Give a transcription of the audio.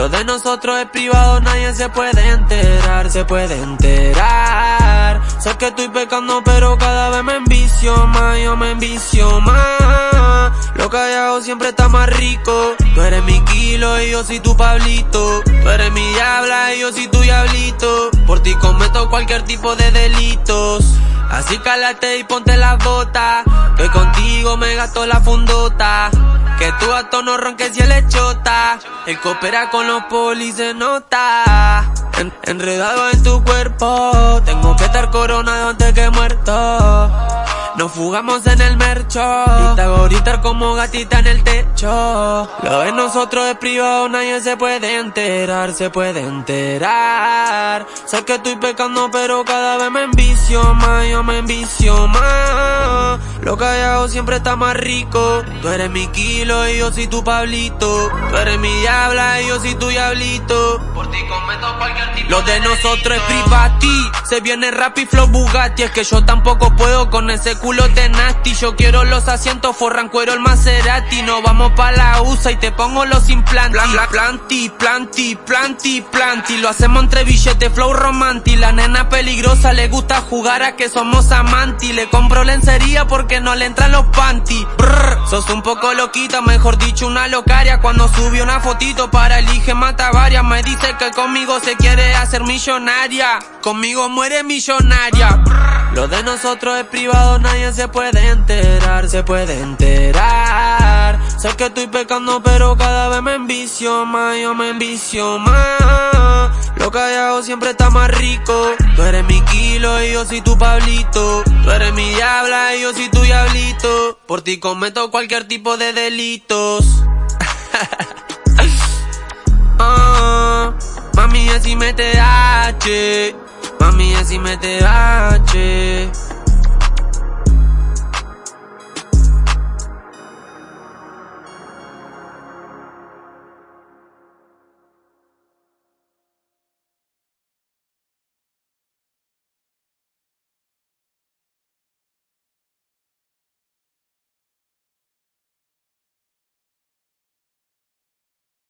Lo de nosotros es privado, nadie se puede enterar, se puede enterar. Sé que estoy pecando, pero cada vez me envicio más, yo me envicio más. Lo callado siempre está más rico. Tú eres mi kilo y yo soy tu pablito. Tú eres mi diabla y yo soy tu diablito. Por ti cometo cualquier tipo de delitos. Así cálate y ponte las botas, que contigo me gasto la fundota. Que tú a tono ronques y el chota. El coopera con los polis se nota. enredado en tu cuerpo. Tengo que estar coronado antes que muerto. Nos fugamos en el mercho. Gritar como gatita en el techo. Lo de nosotros es privado, nadie se puede enterar, se puede enterar. Sé que estoy pecando, pero cada vez me envicio más, yo me envicio más. Lo callado siempre está más rico. Tú eres mi kilo y yo soy tu Pablito. Tú eres mi diabla y yo soy tu diablito. Por ti cometo cualquier tipo Lo de, nosotros es privati. Se viene rap y flow Bugatti. Es que yo tampoco puedo con ese culo nasty. Yo quiero los asientos forrancuero el Maserati. No vamos pa' la USA y te pongo los implantes. planti, planti, planti, planti. Lo hacemos entre billetes, flow romanti. La nena peligrosa le gusta jugar a que somos amanti. Le compro lencería porque que no le entran los panty. sos un poco loquita, mejor dicho una locaria. Cuando subió una fotito para elige mata varias. Me dice que conmigo se quiere hacer millonaria. Conmigo muere millonaria. Lo de nosotros es privado, nadie se puede enterar, se puede enterar. Sé que estoy pecando, pero cada vez me envicio más, yo me envicio más. Lo callado siempre está más rico. Tú eres mi kilo y yo soy tu Pablito. Tú eres mi diabla y yo soy tu diablito. Por ti cometo cualquier tipo de delitos. Ah, mami, así me te H. Mami, así me te H.